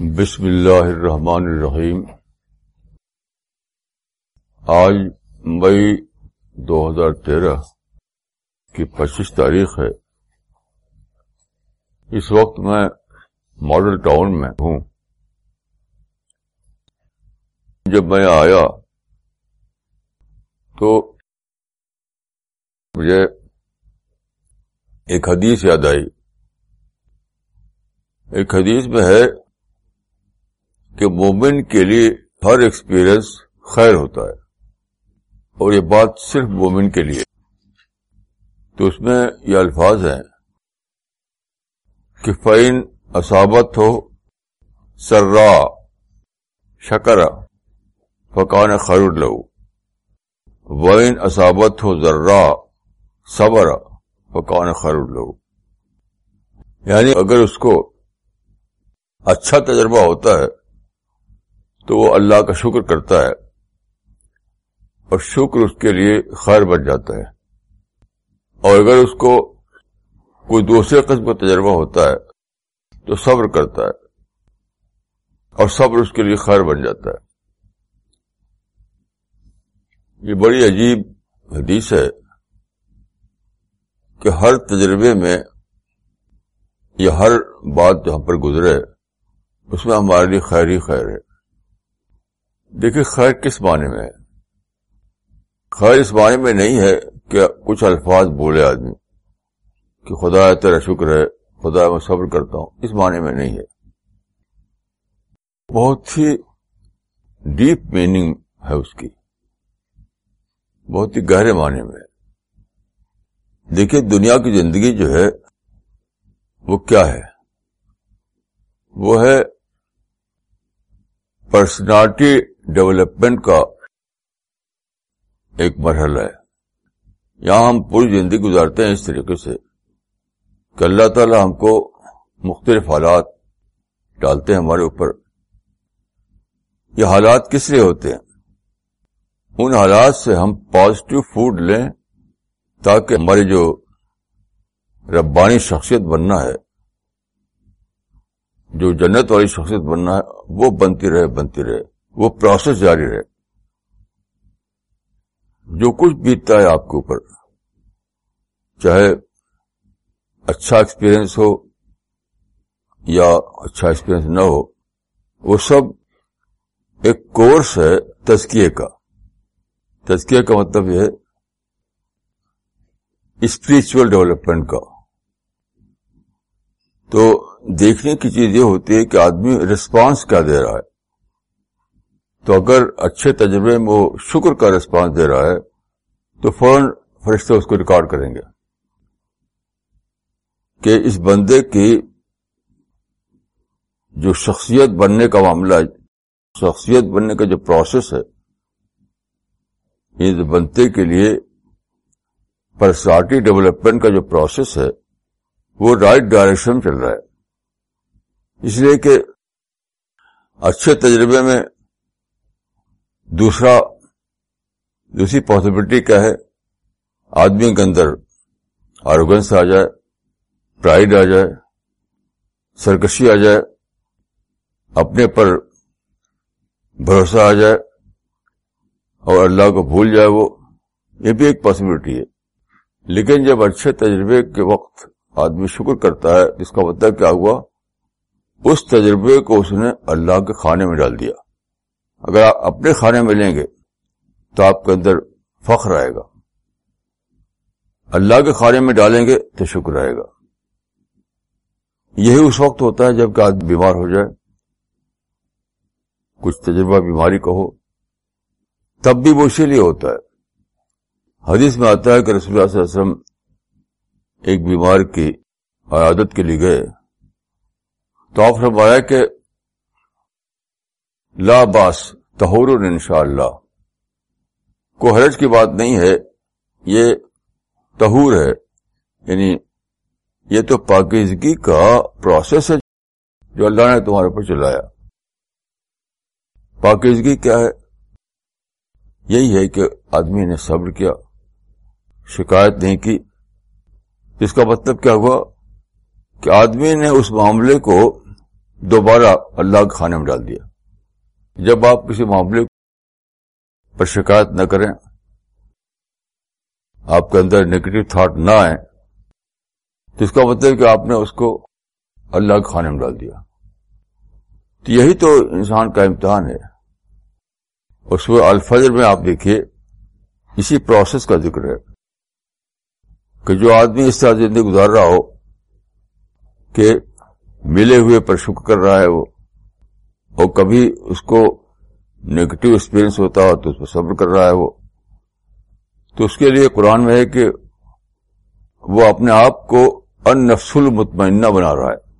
بسم اللہ الرحمن الرحیم۔ آج مئی دو ہزار تیرہ کی پچیس تاریخ ہے۔ اس وقت میں ماڈل ٹاؤن میں ہوں۔ جب میں آیا تو مجھے ایک حدیث یاد آئی۔ ایک حدیث میں ہے کہ مومن کے لیے ہر ایکسپیرئنس خیر ہوتا ہے۔ اور یہ بات صرف مومن کے لیے۔ تو اس میں یہ الفاظ ہیں کہ فعین اصابت ہو سرا شکر فقان خیر لو وین اصابت ہو ذرا صبر فقان خیر لو یعنی اگر اس کو اچھا تجربہ ہوتا ہے تو وہ اللہ کا شکر کرتا ہے اور شکر اس کے لیے خیر بن جاتا ہے۔ اور اگر اس کو کوئی دوسرے قسم کا تجربہ ہوتا ہے تو صبر کرتا ہے اور صبر اس کے لیے خیر بن جاتا ہے۔ یہ بڑی عجیب حدیث ہے کہ ہر تجربے میں یا ہر بات جو ہم پر گزرے اس میں ہمارے لیے خیر ہی خیر ہے۔ دیکھیے، خیر کس معنی میں ہے؟ خیر اس معنی میں نہیں ہے کہ کچھ الفاظ بولے آدمی، کہ خدا تیرا شکر ہے، خدا میں صبر کرتا ہوں، اس معنی میں نہیں ہے۔ بہت ہی ڈیپ میننگ ہے اس کی۔ بہت ہی گہرے معنی میں دیکھیے، دنیا کی زندگی جو ہے، وہ کیا ہے؟ وہ ہے پرسنالٹی ڈیولپمنٹ کا ایک مرحلہ ہے۔ یہاں ہم پوری زندگی گزارتے ہیں اس طریقے سے کہ اللہ تعالی ہم کو مختلف حالات ڈالتے ہیں ہمارے اوپر۔ یہ حالات کس لیے ہوتے ہیں؟ ان حالات سے ہم پازیٹو فوڈ لیں تاکہ ہماری جو ربانی شخصیت بننا ہے، جو جنت والی شخصیت بننا ہے، وہ بنتی رہے بنتی رہے۔ وہ پروسیس جاری رہے۔ جو کچھ بیتتا ہے آپ کے اوپر، چاہے اچھا ایکسپیرئنس ہو یا اچھا ایکسپیرئنس نہ ہو، وہ سب ایک کورس ہے تزکیے کا۔ تزکیے کا مطلب یہ ہے اسپرچل ڈیولپمنٹ کا۔ تو دیکھنے کی چیز یہ ہوتی ہے کہ آدمی ریسپانس کیا دے رہا ہے۔ تو اگر اچھے تجربے میں وہ شکر کا ریسپانس دے رہا ہے، تو فوراً فرشتے اس کو ریکارڈ کریں گے کہ اس بندے کی جو شخصیت بننے کا معاملہ ہے، شخصیت بننے کا جو پروسیس ہے اس بنتے کے لیے پرسنالٹی ڈیولپمنٹ کا جو پروسیس ہے، وہ رائٹ ڈائریکشن چل رہا ہے۔ اس لیے کہ اچھے تجربے میں دوسرا دوسری پاسبلٹی کیا ہے آدمی کے اندر آروگنس آ جائے پرائڈ آ جائے، سرکشی آ جائے، اپنے پر بھروسہ آ جائے، اور اللہ کو بھول جائے وہ، یہ بھی ایک پاسبلٹی ہے۔ لیکن جب اچھے تجربے کے وقت آدمی شکر کرتا ہے اس کا مطلب کیا ہوا؟ اس تجربے کو اس نے اللہ کے کھانے میں ڈال دیا۔ اگر آپ اپنے کھانے میں لیں گے تو آپ کے اندر فخر آئے گا۔ اللہ کے کھانے میں ڈالیں گے تو شکر آئے گا۔ یہی اس وقت ہوتا ہے جبکہ آدمی بیمار ہو جائے۔ کچھ تجربہ بیماری کا ہو، تب بھی وہ اسی لیے ہوتا ہے۔ حدیث میں آتا ہے کہ رسول اللہ صلی اللہ علیہ وسلم ایک بیمار کی عیادت کے لیے گئے۔ تو آپ نے بتایا کہ لا باس تہور ان شاء اللہ کو حرج کی بات نہیں ہے، یہ تہور ہے۔ یعنی یہ تو پاکیزگی کا پروسیس ہے جو اللہ نے تمہارے اوپر چلایا۔ پاکیزگی کیا ہے؟ یہی ہے کہ آدمی نے صبر کیا، شکایت نہیں کی۔ اس کا مطلب کیا ہوا؟ کہ آدمی نے اس معاملے کو دوبارہ اللہ کے کھانے میں ڈال دیا۔ جب آپ کسی معاملے پر شکایت نہ کریں، آپ کے اندر نگیٹو تھاٹ نہ آئے تو اس کا مطلب کہ آپ نے اس کو اللہ کے کھانے میں ڈال دیا۔ تو یہی تو انسان کا امتحان ہے۔ اس میں الفجر میں آپ دیکھیے، اسی پروسیس کا ذکر ہے کہ جو آدمی اس طرح زندگی گزار رہا ہو کہ ملے ہوئے پر شکر کر رہا ہے، وہ اور کبھی اس کو نگیٹو ایکسپیرئنس ہوتا ہو تو اس پر صبر کر رہا ہے وہ۔ تو اس کے لیے قرآن میں ہے کہ وہ اپنے آپ کو ان نفس المطمئنہ بنا رہا ہے۔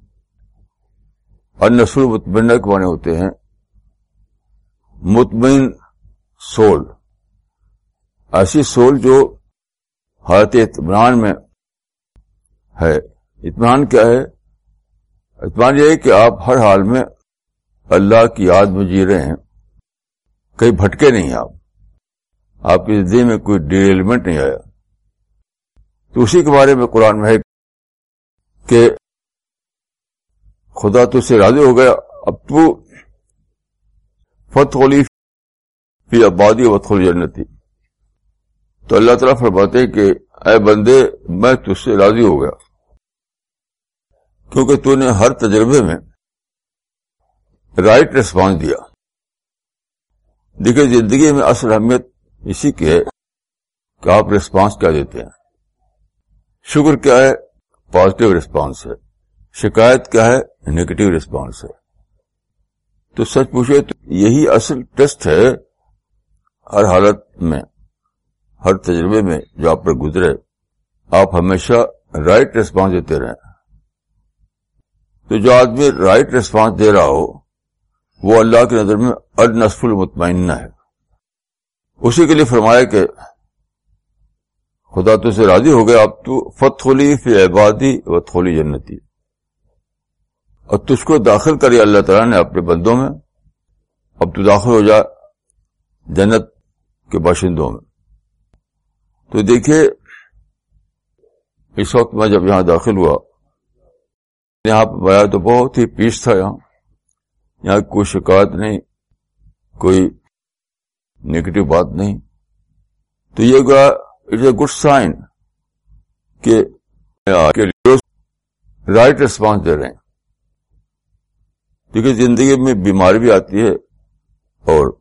ان نفس المطمئنہ کے معنی ہوتے ہیں مطمئن سول۔ ایسی سول جو حالت اطمینان میں ہے۔ اطمینان کیا ہے؟ اطمینان یہ ہے کہ آپ ہر حال میں اللہ کی یاد میں جی رہے ہیں۔ کہیں بھٹکے نہیں آپ۔ آپ کی زندگی میں کوئی ڈیلیمنٹ نہیں آیا۔ تو اسی کے بارے میں قرآن میں ہے کہ خدا تو سے راضی ہو گیا۔ اب تو فتح فی آبادی وطخلی جنتی تو اللہ تعالیٰ فرماتے کہ اے بندے، میں تجھ سے راضی ہو گیا۔ کیونکہ تو نے ہر تجربے میں رائٹ ریسپانس دیا۔ دیکھیے، زندگی میں اصل اہمیت اسی کی ہے کہ آپ ریسپانس کیا دیتے ہیں۔ شکر کیا ہے؟ پازیٹو ریسپانس ہے۔ شکایت کیا ہے؟ نیگیٹو ریسپانس ہے۔ تو سچ پوچھے تو یہی اصل ٹیسٹ ہے ہر حالت میں، ہر تجربے میں جو آپ پر گزرے۔ آپ ہمیشہ رائٹ ریسپانس دیتے رہیں۔ تو جو آدمی رائٹ ریسپانس دے رہا ہو وہ اللہ کی نظر میں النصف المطمئنہ ہے۔ اسی کے لیے فرمایا کہ خدا تو سے راضی ہو گیا، اب تو فتولی فی عبادی و تھولی جنتی۔ اور تجھ کو داخل کری اللہ تعالیٰ نے اپنے بندوں میں، اب تو داخل ہو جا جنت کے باشندوں میں۔ تو دیکھیے، اس وقت میں جب یہاں داخل ہوا، یہاں پہ گیا تو بہت ہی پیس تھا۔ یہاں یہاں کوئی شکایت نہیں، کوئی نیگیٹو بات نہیں۔ تو یہ گیا اٹس اے گڈ سائن کہ رائٹ ریسپانس دے رہے ہیں۔ کیونکہ زندگی میں بیماری بھی آتی ہے اور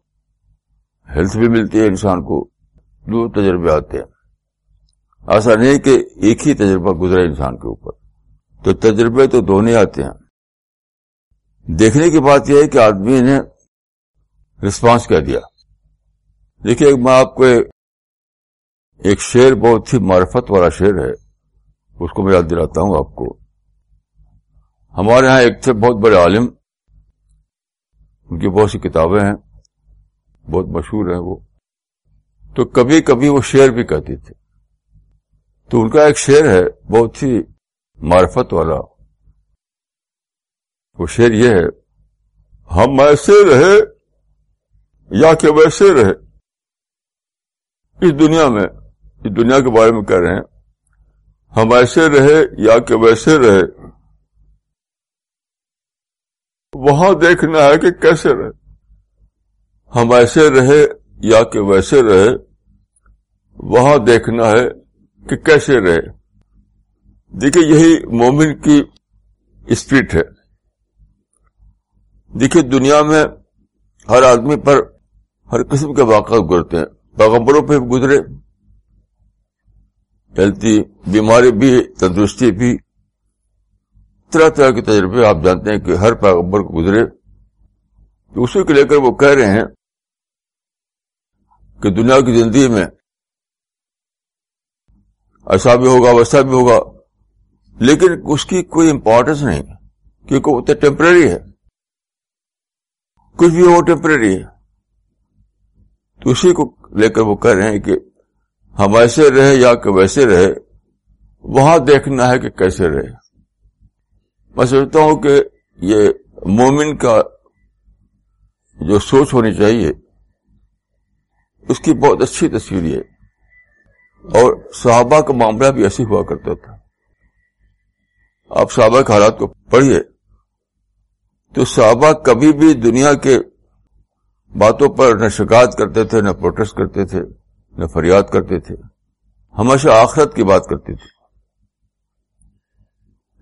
ہیلتھ بھی ملتی ہے، انسان کو دو تجربے آتے ہیں۔ ایسا نہیں کہ ایک ہی تجربہ گزرا انسان کے اوپر۔ تو تجربے تو دونوں آتے ہیں۔ دیکھنے کی بات یہ ہے کہ آدمی نے رسپانس کیا دیا۔ دیکھیے میں آپ کو ایک شعر بہت ہی معرفت والا شعر ہے۔ اس کو میں یاد دلاتا ہوں آپ کو۔ ہمارے ہاں ایک تھے بہت بڑے عالم۔ ان کی بہت سی کتابیں ہیں۔ بہت مشہور ہیں وہ۔ تو کبھی کبھی وہ شعر بھی کہتے تھے تو ان کا ایک شعر ہے بہت ہی معرفت والا۔ وہ شعر یہ ہے، ہم ایسے رہے یا کہ ویسے رہے۔ اس دنیا میں، اس دنیا کے بارے میں کہہ رہے ہیں، ہم ایسے رہے یا کہ ویسے رہے۔ وہاں دیکھنا ہے کہ کیسے رہے۔ ہم ایسے رہے یا کہ ویسے رہے۔ وہاں دیکھنا ہے کہ کیسے رہے۔ دیکھیے، یہی مومن کی اسپرٹ ہے۔ دیکھیے دنیا میں ہر آدمی پر ہر قسم کے واقعات گزرتے ہیں۔ پیغمبروں پہ گزرے، ہیلتھی بیماری بھی، تندرستی بھی۔ طرح طرح کے تجربے آپ جانتے ہیں کہ ہر پیغمبر کو گزرے۔ تو اسی کو لے کر وہ کہہ رہے ہیں کہ دنیا کی زندگی میں ایسا بھی ہوگا، ویسا بھی ہوگا، لیکن اس کی کوئی امپورٹینس نہیں، کیونکہ وہ تو ٹیمپرری ہے۔ کچھ بھی ہو ٹیمپرری ہے۔ تو اسی کو لے کر وہ کہہ رہے ہیں کہ ہم ایسے رہے یا کہ ویسے رہے، وہاں دیکھنا ہے کہ کیسے رہے۔ میں سمجھتا ہوں کہ یہ مومن کا جو سوچ ہونی چاہیے، اس کی بہت اچھی تصویر ہے اور صحابہ کا معاملہ بھی ایسے ہوا کرتا تھا۔ آپ صحابہ کے حالات کو پڑھیے۔ تو صحابہ کبھی بھی دنیا کے باتوں پر نہ شکایت کرتے تھے، نہ پروٹیسٹ کرتے تھے، نہ فریاد کرتے تھے۔ ہمیشہ آخرت کی بات کرتے تھے۔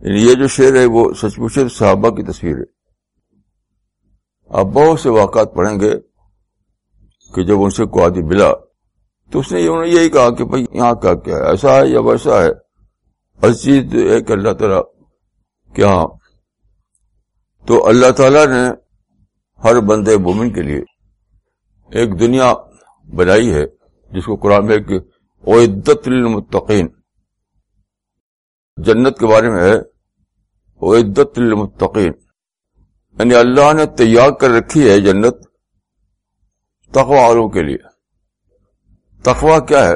یعنی یہ جو شعر ہے، وہ سچ مچ صحابہ کی تصویر ہے۔ آپ بہت سے واقعات پڑھیں گے کہ جب ان سے کو آدمی ملا تو اس نے یہی کہا کہ بھائی، یہاں کا کیا ہے؟ ایسا ہے یا ویسا ہے؟ چیز ہے کہ اللہ تعالیٰ کیا تو اللہ تعالی نے ہر بندے مومن کے لیے ایک دنیا بنائی ہے جس کو قرآن میں کہ عدت للمتقین، جنت کے بارے میں ہے عدت للمتقین۔ یعنی اللہ نے تیار کر رکھی ہے جنت تقوی والوں کے لیے۔ تقوی کیا ہے؟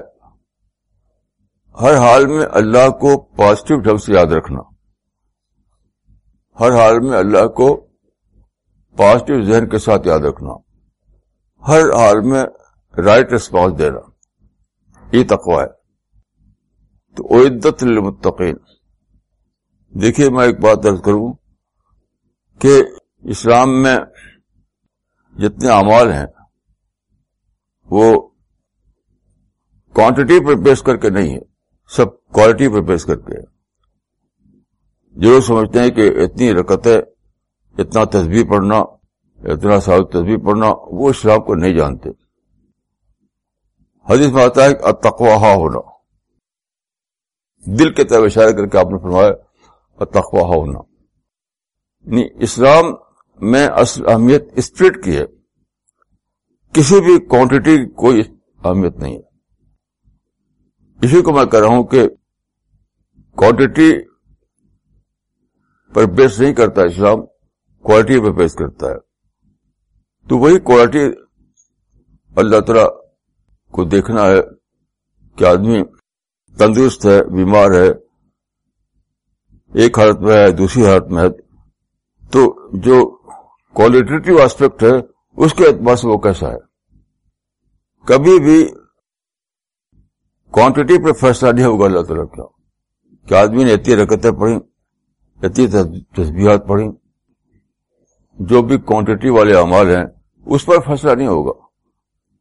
ہر حال میں اللہ کو پازیٹو ڈھنگ سے یاد رکھنا۔ ہر حال میں اللہ کو پازیٹو ذہن کے ساتھ یاد رکھنا۔ ہر حال میں رائٹ ریسپانس دینا۔ یہ تقوی ہے۔ تو عدت للمتقین۔ دیکھیے میں ایک بات درج کروں کہ اسلام میں جتنے اعمال ہیں، وہ کوانٹٹی پر بیس کر کے نہیں ہے، سب کوالٹی پر بیس کر کے جو لوگ سمجھتے ہیں کہ اتنی رکتیں، اتنا تصویر پڑھنا، اتنا سال تصویر پڑھنا، وہ اسلام کو نہیں جانتے۔ حدیث میں آتا ہے کہ ہونا۔ دل کے طرف اشارہ کر کے آپ نے فرمایا اتقواہ ہونا۔ یعنی اسلام میں اصل اہمیت اسپرٹ کی ہے۔ کسی بھی کوانٹٹی کی کوئی اہمیت نہیں ہے۔ اسی کو میں کہہ رہا ہوں کہ کوانٹٹی پر بیس نہیں کرتا اسلام کوالٹی پہ بیس کرتا ہے۔ تو وہی کوالٹی اللہ تعالی کو دیکھنا ہے کہ آدمی تندرست ہے، بیمار ہے، ایک حالت میں ہے، دوسری حالت میں ہے۔ تو جو کوالٹیو آسپیکٹ ہے، اس کے اعتبار سے وہ کیسا ہے؟ کبھی بھی کوانٹٹی پہ فیصلہ نہیں ہوگا اللہ تعالیٰ کا۔ کہ آدمی نے اتنی رکتیں پڑھی اتنی تصبیحات پڑھی جو بھی کوانٹٹی والے اعمال ہیں، اس پر فیصلہ نہیں ہوگا۔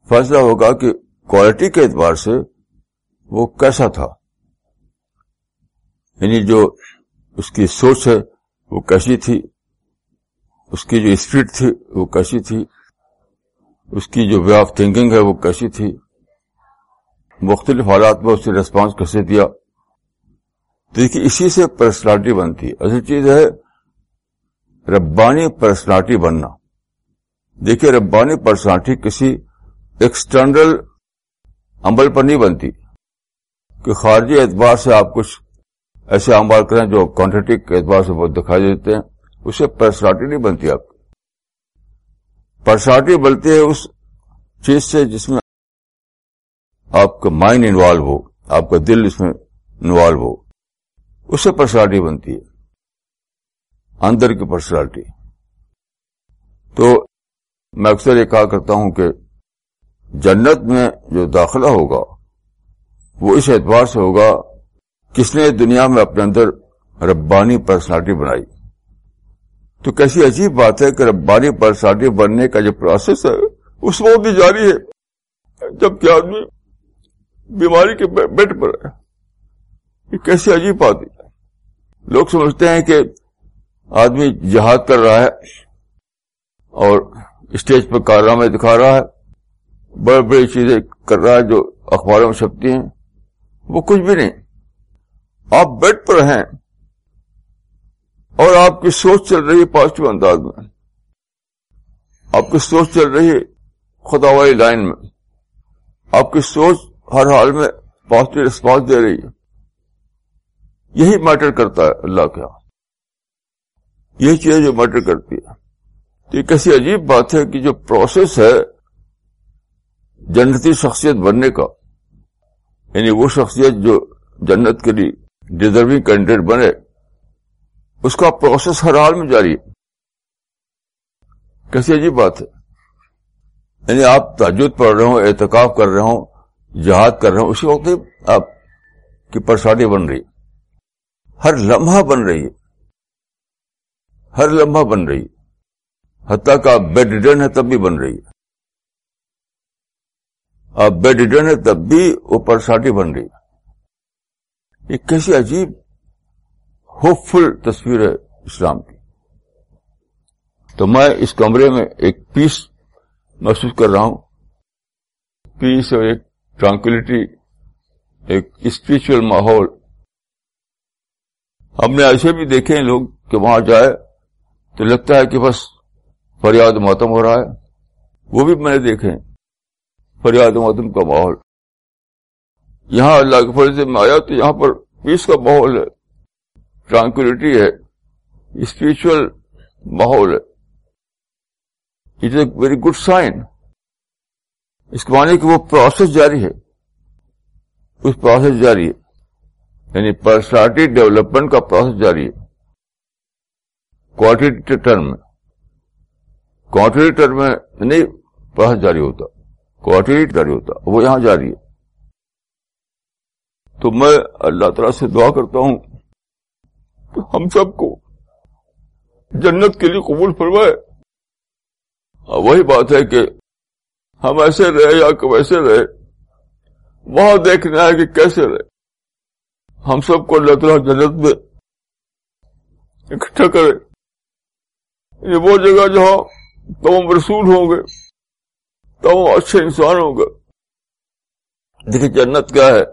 فیصلہ ہوگا کہ کوالٹی کے اعتبار سے وہ کیسا تھا۔ یعنی جو اس کی سوچ ہے، وہ کیسی تھی۔ اس کی جو اسپرٹ تھی، وہ کیسی تھی۔ اس کی جو وے آف تھنکنگ ہے، وہ کیسی تھی۔ مختلف حالات میں اس نے ریسپانس کیسے دیا۔ دیکھیے، اسی سے پرسنالٹی بنتی ہے۔ ایسی چیز ہے، ربانی پرسنالٹی بننا۔ دیکھیے، ربانی پرسنالٹی کسی ایکسٹرنل عمل پر نہیں بنتی۔ کہ خارجی اعتبار سے آپ کچھ ایسے عمل کریں جو کوانٹٹی کے اعتبار سے بہت دکھائی دیتے ہیں اسے پرسنالٹی نہیں بنتی آپ کی۔ پرسنالٹی بنتی ہے اس چیز سے جس میں آپ کا مائنڈ انوالو ہو، آپ کا دل اس میں انوالو ہو۔ اس سے پرسنالٹی بنتی ہے۔ اندر کی پرسنالٹی۔ تو میں اکثر یہ کہا کرتا ہوں کہ جنت میں جو داخلہ ہوگا، وہ اس اعتبار سے ہوگا، کس نے دنیا میں اپنے اندر ربانی پرسنالٹی بنائی۔ تو کیسی عجیب بات ہے کہ ربانی پرسنالٹی بننے کا جو پروسیس ہے، اس وقت بھی جاری ہے۔ جبکہ آدمی بیماری کے بیڈ پر ہے۔ یہ کیسی عجیب بات ہے۔ لوگ سمجھتے ہیں کہ آدمی جہاد کر رہا ہے اور اسٹیج پر کارنامے دکھا رہا ہے، بڑی بڑی چیزیں کر رہا ہے جو اخباروں میں چھپتی ہیں، وہ کچھ بھی نہیں۔ آپ بیڈ پر ہیں اور آپ کی سوچ چل رہی ہے پازیٹو انداز میں۔ آپ کی سوچ چل رہی ہے خدا والی لائن میں۔ آپ کی سوچ ہر حال میں پازیٹو ریسپانس دے رہی ہے۔ یہی میٹر کرتا ہے اللہ کے یہاں یہ چیز جو میٹر کرتی ہے۔ تو یہ کیسی عجیب بات ہے کہ جو پروسیس ہے جنتی شخصیت بننے کا یعنی وہ شخصیت جو جنت کے لیے ڈیزرونگ کینڈیڈیٹ بنے، اس کا پروسیس ہر حال میں جاری ہے۔ کیسی عجیب بات ہے۔ یعنی آپ تاجد پڑھ رہے ہوں احتکاب کر رہے ہوں، جہاد کر رہے ہوں، اسی وقت آپ کی پرسانی بن رہی ہے۔ ہر لمحہ بن رہی ہے۔ ہر لمحہ بن رہی حتیٰ کہ آپ بیڈ ریڈن ہے تب بھی بن رہی ہے۔ آپ بیڈ ریڈن ہے تب بھی وہ پرسنالٹی بن رہی ہے۔ یہ کیسی عجیب ہوپ فل تصویر ہے اسلام کی۔ تو میں اس کمرے میں ایک پیس محسوس کر رہا ہوں۔ پیس اور ایک ٹرانکولیٹی، ایک اسپرچل ماحول ہم نے ایسے بھی دیکھے ہیں لوگ کہ وہاں جائے تو لگتا ہے کہ بس فریاد ماتم ہو رہا ہے۔ وہ بھی میں نے دیکھے فریاد ماتم کا ماحول۔ یہاں اللہ کے فرض میں آیا تو یہاں پر پیس کا ماحول ہے۔ ٹرانکولیٹی ہے۔ اسپرچل ماحول ہے۔ It is a very good sign اس کو مانے کہ وہ پروسیس جاری ہے۔ اس پروسیس جاری ہے۔ یعنی پرسنالٹی ڈیولپمنٹ کا پروسیس جاری ہے۔ کوانٹیٹی ٹرم میں۔ کوانٹیٹی ٹرم میں یعنی نہیں پروسیس جاری ہوتا۔ کوانٹیٹی جاری ہوتا۔ وہ یہاں جاری ہے۔ تو میں اللہ تعالی سے دعا کرتا ہوں کہ ہم سب کو جنت کے لیے قبول فرمائے۔ وہی بات ہے کہ ہم ایسے رہے یا ویسے رہے، وہاں دیکھنا ہے کہ کیسے رہے۔ ہم سب کو اللہ تعالیٰ جنت میں اکٹھا کرے۔ یہ وہ جگہ جہاں تمام رسول ہوں گے، تمام اچھے انسان ہوں گے۔ دیکھیے جنت کیا ہے۔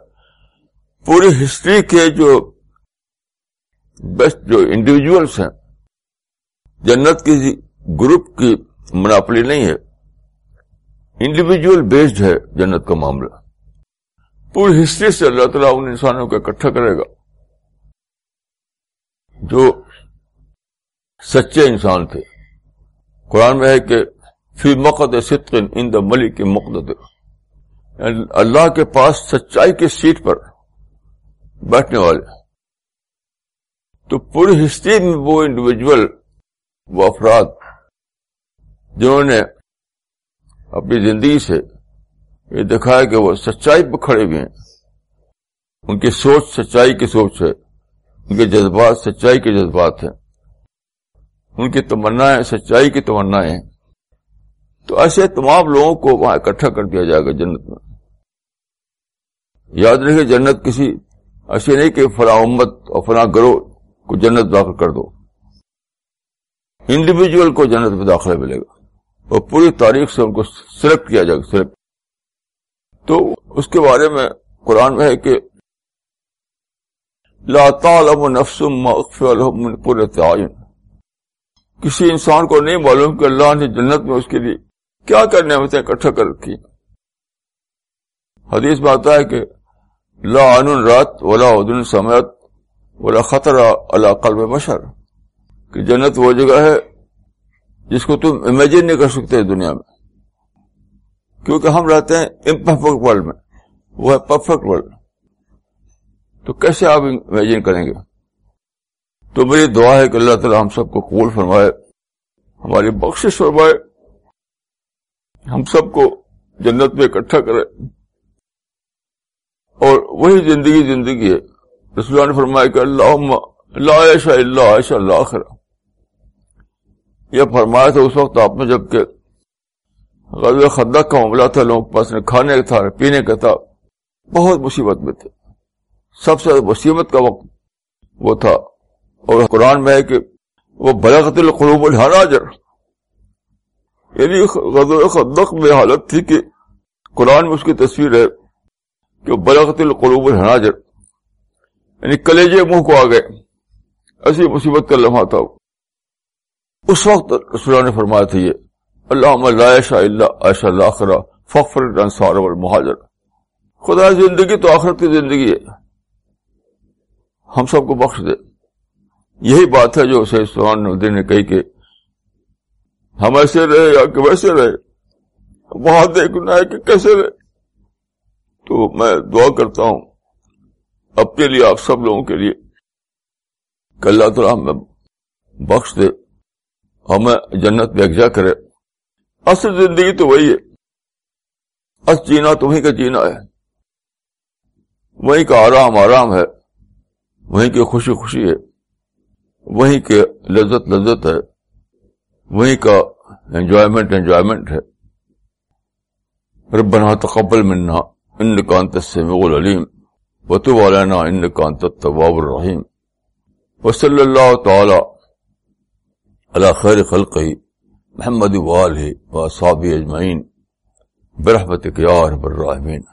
پوری ہسٹری کے جو بیسٹ جو انڈیویجلس ہیں، جنت کسی گروپ کی مناپلی نہیں ہے۔ انڈیویجل بیسڈ ہے جنت کا معاملہ۔ پوری ہسٹری سے اللہ تعالیٰ ان انسانوں کو اکٹھا کرے گا۔ جو سچے انسان تھے۔ قرآن میں ہے کہ فی مقد صدق ان دا ملک کے مقد اللہ کے پاس سچائی کی سیٹ پر بیٹھنے والے۔ تو پوری ہسٹری میں وہ انڈیویجل وہ افراد جنہوں نے اپنی زندگی سے یہ دکھایا کہ وہ سچائی پہ کھڑے ہوئے ہیں۔ ان کی سوچ سچائی کی سوچ ہے۔ ان کے جذبات سچائی کے جذبات ہیں۔ ان کی تمنا سچائی کی تمنا ہیں۔ تو ایسے تمام لوگوں کو وہاں اکٹھا کر دیا جائے گا جنت میں۔ یاد رکھے جنت کسی ایسے نہیں کہ فلاں امت اور فلاں گروہ کو جنت داخل کر دو۔ انڈیویجل کو جنت میں داخلہ ملے گا۔ اور پوری تاریخ سے ان کو سلیکٹ کیا جائے گا سلیکٹ تو اس کے بارے میں قرآن میں ہے کہ لا تعلم نفس ما من تعین کسی انسان کو نہیں معلوم کہ اللہ نے جنت میں اس کے لیے کیا کرنے میں اکٹھا کر رکھی۔ حدیث میں آتا ہے کہ لا عن رات ولا عدن سمیت ولا خطرہ اللہ قلب بشر۔ کہ جنت وہ جگہ ہے جس کو تم امیجن نہیں کر سکتے دنیا میں۔ کیونکہ ہم رہتے ہیں امپرفیکٹ ورلڈ میں، وہ ہے پرفیکٹ ورلڈ تو کیسے آپ امیجن کریں گے؟ تو میری دعا ہے کہ اللہ تعالی ہم سب کو قبول فرمائے، ہماری بخشش فرمائے، ہم سب کو جنت میں اکٹھا کرے۔ اور وہی زندگی زندگی ہے۔ رسول نے فرمایا کہ اللہ اللہ عائشہ اللہ عائشہ اللہ آخر یہ فرمایا تھا اس وقت آپ نے جبکہ غزل خدق کا معاملہ تھا، لوگوں کے پاس نہ کھانے کا تھا، نہ پینے کا تھا۔ بہت مصیبت میں تھے۔ سب سے زیادہ مصیبت کا وقت وہ تھا۔ اور قرآن میں ہے کہ وہ بلغت القلوب الحراجر۔ یعنی غزل خدق میں حالت تھی کہ قرآن میں اس کی تصویر ہے کہ بلغت القلوب الحراجر یعنی کلیجے منہ کو آ گئے۔ ایسی مصیبت کا لمحہ تھا۔ اس وقت رسول نے فرمایا تھا یہ اللہ عائشہ اللہ عائشہ اللہ فخر انصار المہاجر خدا زندگی تو آخرت کی زندگی ہے۔ ہم سب کو بخش دے۔ یہی بات ہے جو سید سلمان الدین نے کہی کہ ہم ایسے رہے یا کہ ویسے رہے، وہاں دیکھنا ہے کہ کیسے رہے۔ تو میں دعا کرتا ہوں اپنے لیے، آپ سب لوگوں کے لیے کہ اللہ تعالیٰ ہمیں بخش دے، ہمیں جنت میں اجزا کرے۔ اصل زندگی تو وہی ہے۔ اصل جینا تو وہیں کا جینا ہے۔ وہیں کا آرام آرام ہے۔ وہیں کی خوشی خوشی ہے۔ وہیں کے لذت لذت ہے۔ وہیں کا انجوائمنٹ انجوائمنٹ ہے۔ ربنا تقبل منا ان کانت السمیع العلیم۔ وتب علينا انك انت التواب الرحيم وصلى الله تعالى على خير خلقه محمد واله واصحابه اجمعين اجمعین يا یار براہمین